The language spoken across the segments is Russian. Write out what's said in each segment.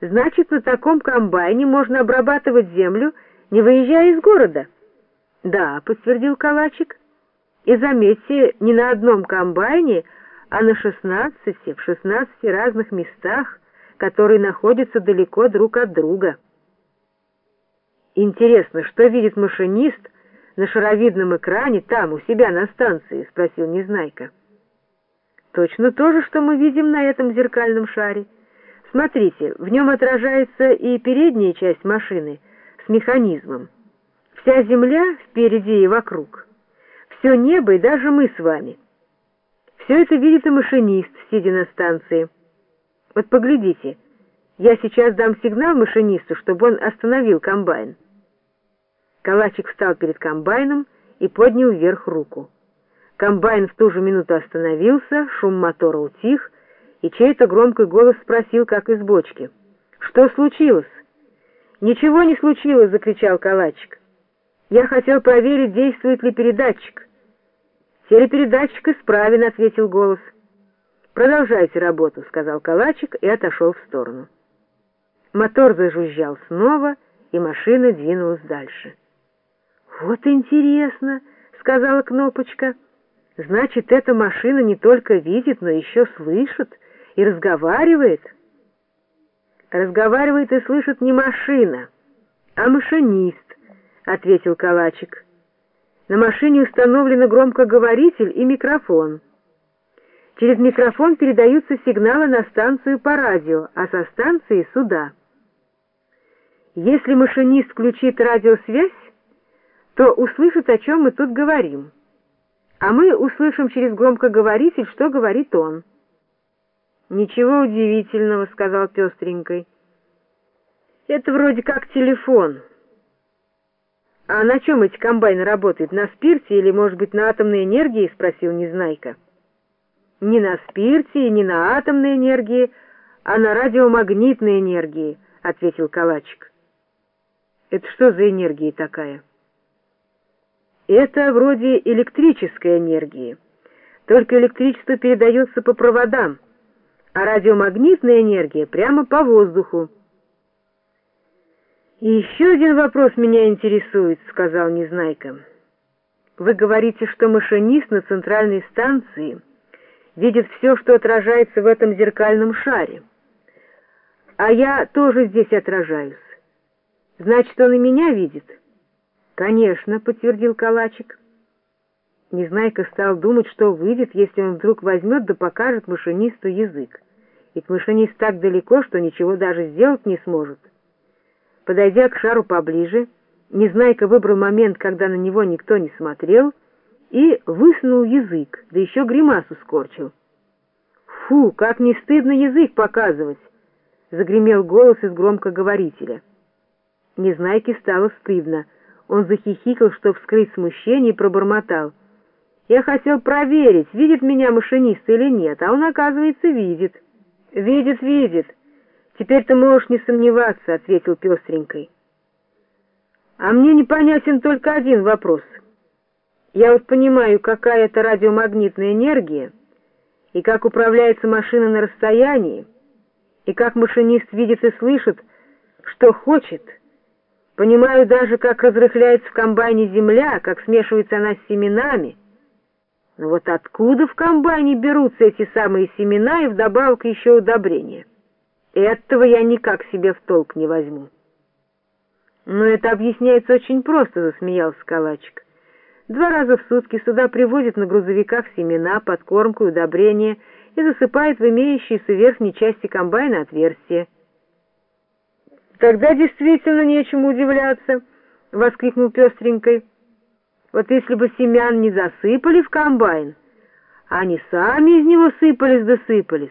Значит, на таком комбайне можно обрабатывать землю, не выезжая из города. Да, подтвердил Калачик. И заметьте, не на одном комбайне, а на шестнадцати, в шестнадцати разных местах, которые находятся далеко друг от друга. Интересно, что видит машинист на шаровидном экране там, у себя на станции, спросил Незнайка. Точно то же, что мы видим на этом зеркальном шаре. Смотрите, в нем отражается и передняя часть машины с механизмом. Вся земля впереди и вокруг. Все небо и даже мы с вами. Все это видит и машинист, сидя на станции. Вот поглядите, я сейчас дам сигнал машинисту, чтобы он остановил комбайн. Калачик встал перед комбайном и поднял вверх руку. Комбайн в ту же минуту остановился, шум мотора утих, и чей-то громкий голос спросил, как из бочки. «Что случилось?» «Ничего не случилось!» — закричал Калачик. «Я хотел проверить, действует ли передатчик». «Телепередатчик исправен», — ответил голос. «Продолжайте работу», — сказал Калачик и отошел в сторону. Мотор зажужжал снова, и машина двинулась дальше. «Вот интересно», — сказала Кнопочка. «Значит, эта машина не только видит, но еще слышит» и разговаривает. Разговаривает и слышит не машина, а машинист, ответил Калачик. На машине установлены громкоговоритель и микрофон. Через микрофон передаются сигналы на станцию по радио, а со станции сюда. Если машинист включит радиосвязь, то услышит, о чем мы тут говорим. А мы услышим через громкоговоритель, что говорит он. «Ничего удивительного», — сказал пестренькой. «Это вроде как телефон». «А на чем эти комбайны работают? На спирте или, может быть, на атомной энергии?» — спросил Незнайка. «Не на спирте и не на атомной энергии, а на радиомагнитной энергии», — ответил Калачик. «Это что за энергия такая?» «Это вроде электрической энергии. Только электричество передается по проводам» а радиомагнитная энергия прямо по воздуху. «И еще один вопрос меня интересует», — сказал Незнайка. «Вы говорите, что машинист на центральной станции видит все, что отражается в этом зеркальном шаре. А я тоже здесь отражаюсь. Значит, он и меня видит?» «Конечно», — подтвердил Калачик. Незнайка стал думать, что выйдет, если он вдруг возьмет да покажет машинисту язык ведь машинист так далеко, что ничего даже сделать не сможет. Подойдя к шару поближе, Незнайка выбрал момент, когда на него никто не смотрел, и высунул язык, да еще гримасу скорчил. «Фу, как не стыдно язык показывать!» — загремел голос из громкоговорителя. Незнайке стало стыдно. Он захихикал, чтобы скрыть смущение, и пробормотал. «Я хотел проверить, видит меня машинист или нет, а он, оказывается, видит». «Видит, видит. Теперь ты можешь не сомневаться», — ответил пестренькой. «А мне непонятен только один вопрос. Я вот понимаю, какая это радиомагнитная энергия, и как управляется машина на расстоянии, и как машинист видит и слышит, что хочет. Понимаю даже, как разрыхляется в комбайне земля, как смешивается она с семенами». Но вот откуда в комбайне берутся эти самые семена и вдобавок еще удобрения? Этого я никак себе в толк не возьму. Но это объясняется очень просто, засмеялся Калачик. Два раза в сутки сюда привозят на грузовиках семена, подкормку и удобрения и засыпают в имеющиеся верхней части комбайна отверстия. «Тогда действительно нечему удивляться!» — воскликнул пестренькой. Вот если бы семян не засыпали в комбайн, а они сами из него сыпались да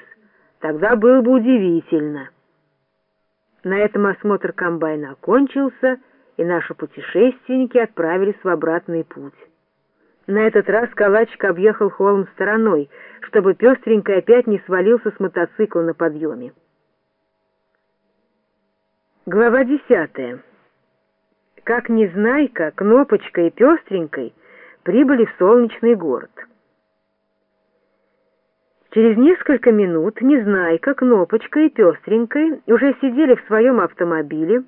тогда было бы удивительно. На этом осмотр комбайна окончился, и наши путешественники отправились в обратный путь. На этот раз Калачик объехал холм стороной, чтобы пестренький опять не свалился с мотоцикла на подъеме. Глава десятая как Незнайка, Кнопочка и Пестренькой прибыли в солнечный город. Через несколько минут Незнайка, Кнопочка и Пестренькой уже сидели в своем автомобиле,